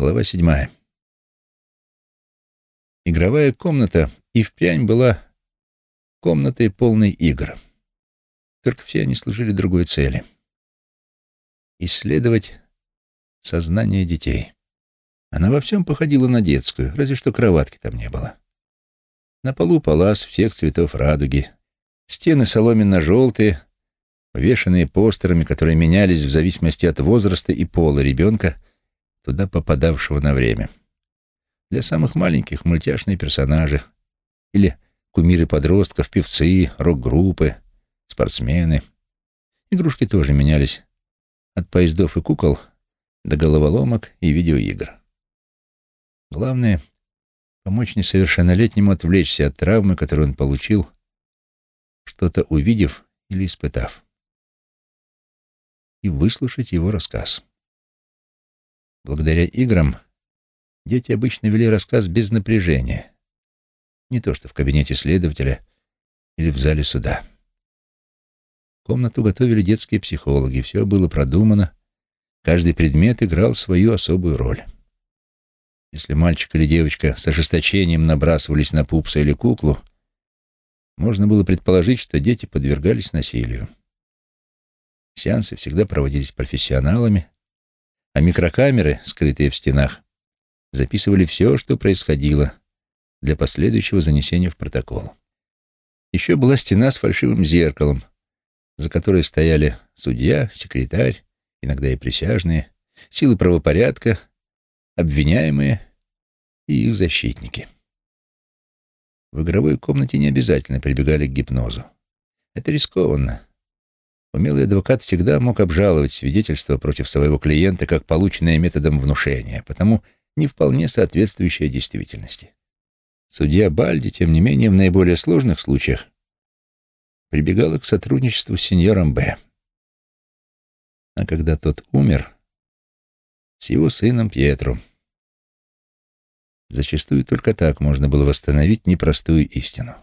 Глава седьмая. Игровая комната и впрямь была комнатой полной игр. Только все они служили другой цели — исследовать сознание детей. Она во всем походила на детскую, разве что кроватки там не было. На полу палас всех цветов радуги, стены соломенно-желтые, увешанные постерами, которые менялись в зависимости от возраста и пола ребенка — туда попадавшего на время. Для самых маленьких мультяшные персонажи или кумиры подростков, певцы, рок-группы, спортсмены. Игрушки тоже менялись от поездов и кукол до головоломок и видеоигр. Главное — помочь несовершеннолетнему отвлечься от травмы, которую он получил, что-то увидев или испытав, и выслушать его рассказ. Благодаря играм дети обычно вели рассказ без напряжения. Не то что в кабинете следователя или в зале суда. Комнату готовили детские психологи, все было продумано, каждый предмет играл свою особую роль. Если мальчик или девочка с ожесточением набрасывались на пупса или куклу, можно было предположить, что дети подвергались насилию. Сеансы всегда проводились профессионалами, а микрокамеры, скрытые в стенах, записывали все, что происходило, для последующего занесения в протокол. Еще была стена с фальшивым зеркалом, за которой стояли судья, секретарь, иногда и присяжные, силы правопорядка, обвиняемые и их защитники. В игровой комнате не обязательно прибегали к гипнозу. Это рискованно. Умелый адвокат всегда мог обжаловать свидетельство против своего клиента как полученное методом внушения, потому не вполне соответствующее действительности. Судья Бальди, тем не менее, в наиболее сложных случаях прибегала к сотрудничеству с сеньором Б. А когда тот умер, с его сыном Пьетро. Зачастую только так можно было восстановить непростую истину.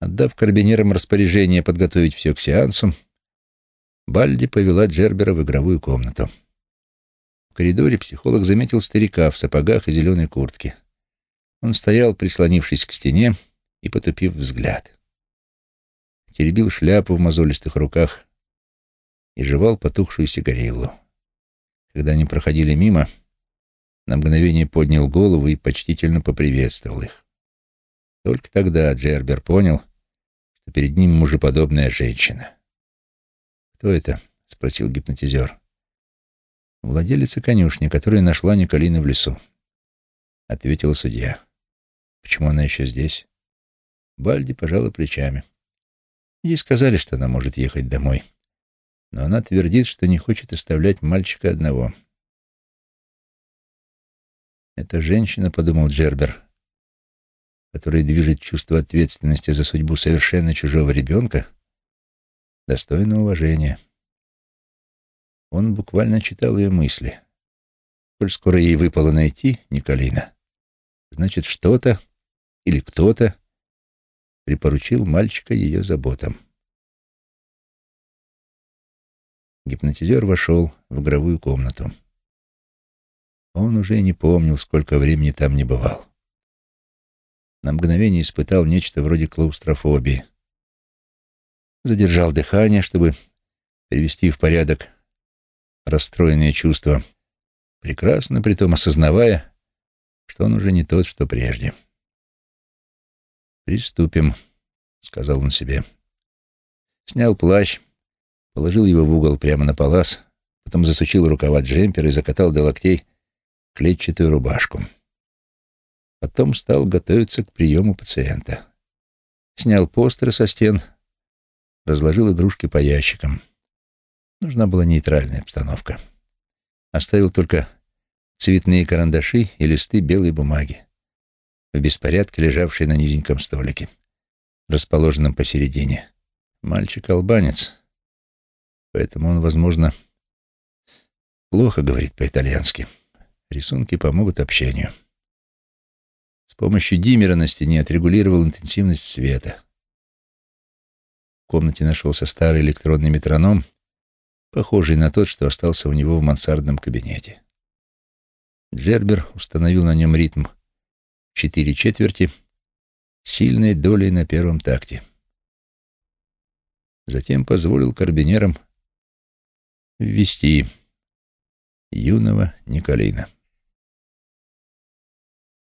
Отдав карбинерам распоряжение подготовить все к сеансу, Бальди повела Джербера в игровую комнату. В коридоре психолог заметил старика в сапогах и зеленой куртке. Он стоял, прислонившись к стене и потупив взгляд. Теребил шляпу в мозолистых руках и жевал потухшую сигариллу. Когда они проходили мимо, на мгновение поднял голову и почтительно поприветствовал их. Только тогда Джербер понял, что перед ним мужеподобная женщина. «Кто это?» — спросил гипнотизер. «Владелица конюшни, которая нашла Николина в лесу», — ответила судья. «Почему она еще здесь?» Бальди пожала плечами. Ей сказали, что она может ехать домой, но она твердит, что не хочет оставлять мальчика одного. «Эта женщина», — подумал Джербер, которой движет чувство ответственности за судьбу совершенно чужого ребенка, достойно уважения. Он буквально читал ее мысли. Коль скоро ей выпало найти Николина, значит, что-то или кто-то припоручил мальчика ее заботам. Гипнотизер вошел в игровую комнату. Он уже не помнил, сколько времени там не бывал на мгновение испытал нечто вроде клаустрофобии. Задержал дыхание, чтобы привести в порядок расстроенные чувства, прекрасно при том осознавая, что он уже не тот, что прежде. «Приступим», — сказал он себе. Снял плащ, положил его в угол прямо на палас, потом засучил рукава джемпера и закатал до локтей клетчатую рубашку. Потом стал готовиться к приему пациента. Снял постеры со стен, разложил игрушки по ящикам. Нужна была нейтральная обстановка. Оставил только цветные карандаши и листы белой бумаги, в беспорядке лежавшие на низеньком столике, расположенном посередине. Мальчик-албанец, поэтому он, возможно, плохо говорит по-итальянски. Рисунки помогут общению. С помощью диммера на стене отрегулировал интенсивность света. В комнате нашелся старый электронный метроном, похожий на тот, что остался у него в мансардном кабинете. Джербер установил на нем ритм четыре четверти, сильной долей на первом такте. Затем позволил карбинерам ввести юного Николина.